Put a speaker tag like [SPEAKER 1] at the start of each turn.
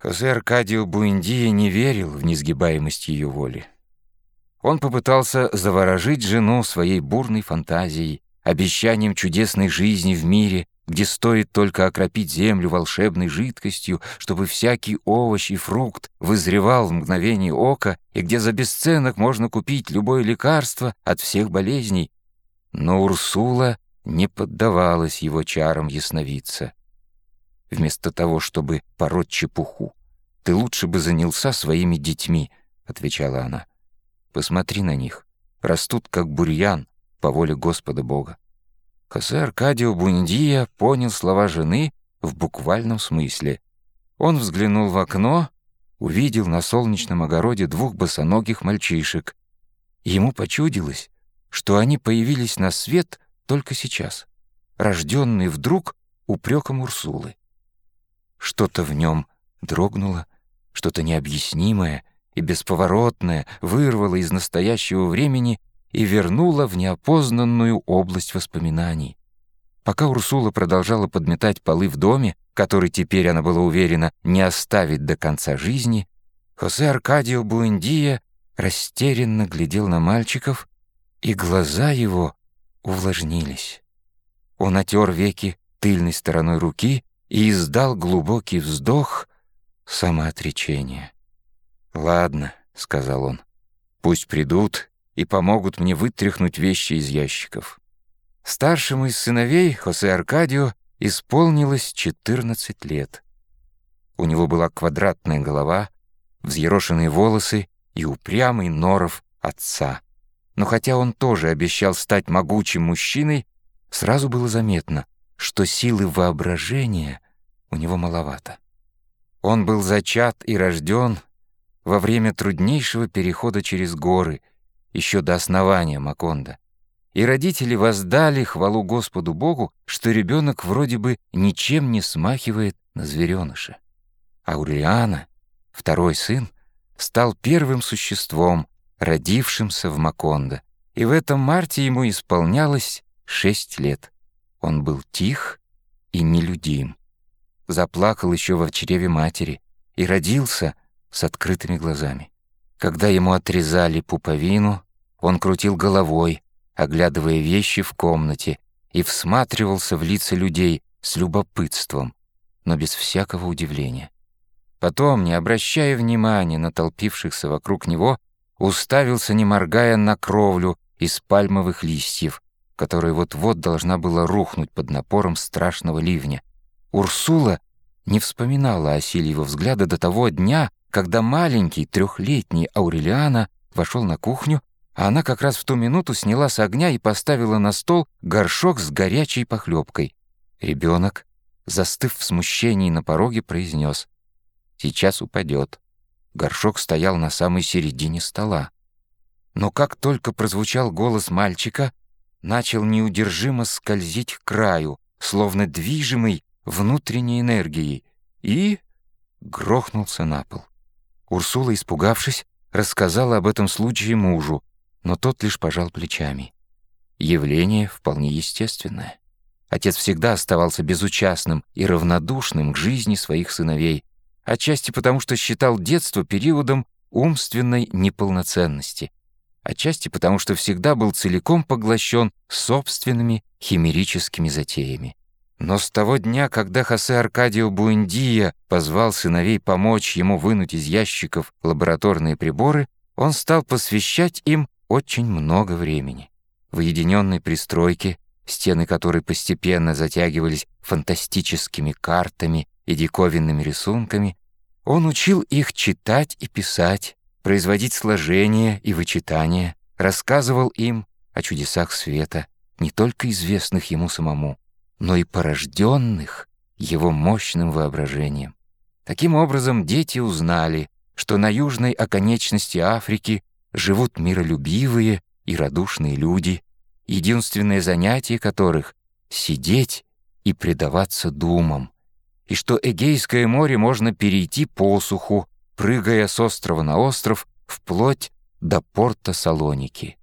[SPEAKER 1] Хосе Аркадио Буэндия не верил в несгибаемость ее воли. Он попытался заворожить жену своей бурной фантазией, обещанием чудесной жизни в мире, где стоит только окропить землю волшебной жидкостью, чтобы всякий овощ и фрукт вызревал в мгновение ока, и где за бесценок можно купить любое лекарство от всех болезней. Но Урсула не поддавалась его чарам ясновидца. Вместо того, чтобы пороть чепуху, ты лучше бы занялся своими детьми, — отвечала она. Посмотри на них. Растут, как бурьян, по воле Господа Бога. Хосе Аркадио Бундия понял слова жены в буквальном смысле. Он взглянул в окно, увидел на солнечном огороде двух босоногих мальчишек. Ему почудилось, что они появились на свет только сейчас, рожденные вдруг упреком Урсулы. Что-то в нем дрогнуло, что-то необъяснимое и бесповоротное вырвало из настоящего времени и вернуло в неопознанную область воспоминаний. Пока Урсула продолжала подметать полы в доме, который теперь, она была уверена, не оставит до конца жизни, Хосе Аркадио Буэндия растерянно глядел на мальчиков, и глаза его увлажнились. Он отер веки тыльной стороной руки и издал глубокий вздох самоотречения. «Ладно», — сказал он, — «пусть придут и помогут мне вытряхнуть вещи из ящиков». Старшему из сыновей, Хосе Аркадио, исполнилось 14 лет. У него была квадратная голова, взъерошенные волосы и упрямый норов отца. Но хотя он тоже обещал стать могучим мужчиной, сразу было заметно, что силы воображения у него маловато. Он был зачат и рожден во время труднейшего перехода через горы, еще до основания Маконда. И родители воздали хвалу Господу Богу, что ребенок вроде бы ничем не смахивает на звереныша. Аурелиана, второй сын, стал первым существом, родившимся в Макондо, и в этом марте ему исполнялось шесть лет. Он был тих и нелюдим. Заплакал еще в чреве матери и родился с открытыми глазами. Когда ему отрезали пуповину, он крутил головой, оглядывая вещи в комнате, и всматривался в лица людей с любопытством, но без всякого удивления. Потом, не обращая внимания на толпившихся вокруг него, уставился, не моргая, на кровлю из пальмовых листьев, которая вот-вот должна была рухнуть под напором страшного ливня. Урсула не вспоминала о силе его взгляда до того дня, когда маленький трехлетний Аурелиана вошел на кухню, а она как раз в ту минуту сняла с огня и поставила на стол горшок с горячей похлебкой. Ребенок, застыв в смущении на пороге, произнес «Сейчас упадет». Горшок стоял на самой середине стола. Но как только прозвучал голос мальчика, начал неудержимо скользить к краю, словно движимый внутренней энергией, и грохнулся на пол. Урсула, испугавшись, рассказала об этом случае мужу, но тот лишь пожал плечами. Явление вполне естественное. Отец всегда оставался безучастным и равнодушным к жизни своих сыновей, отчасти потому, что считал детство периодом умственной неполноценности, отчасти потому, что всегда был целиком поглощен собственными химерическими затеями. Но с того дня, когда Хосе Аркадио Буэндия позвал сыновей помочь ему вынуть из ящиков лабораторные приборы, он стал посвящать им очень много времени. В уединенной пристройке, стены которой постепенно затягивались фантастическими картами и диковинными рисунками, он учил их читать и писать, производить сложения и вычитания, рассказывал им о чудесах света, не только известных ему самому, но и порожденных его мощным воображением. Таким образом, дети узнали, что на южной оконечности Африки живут миролюбивые и радушные люди, единственное занятие которых — сидеть и предаваться думам, и что Эгейское море можно перейти по суху, прыгая с острова на остров, вплоть до порта Салоники.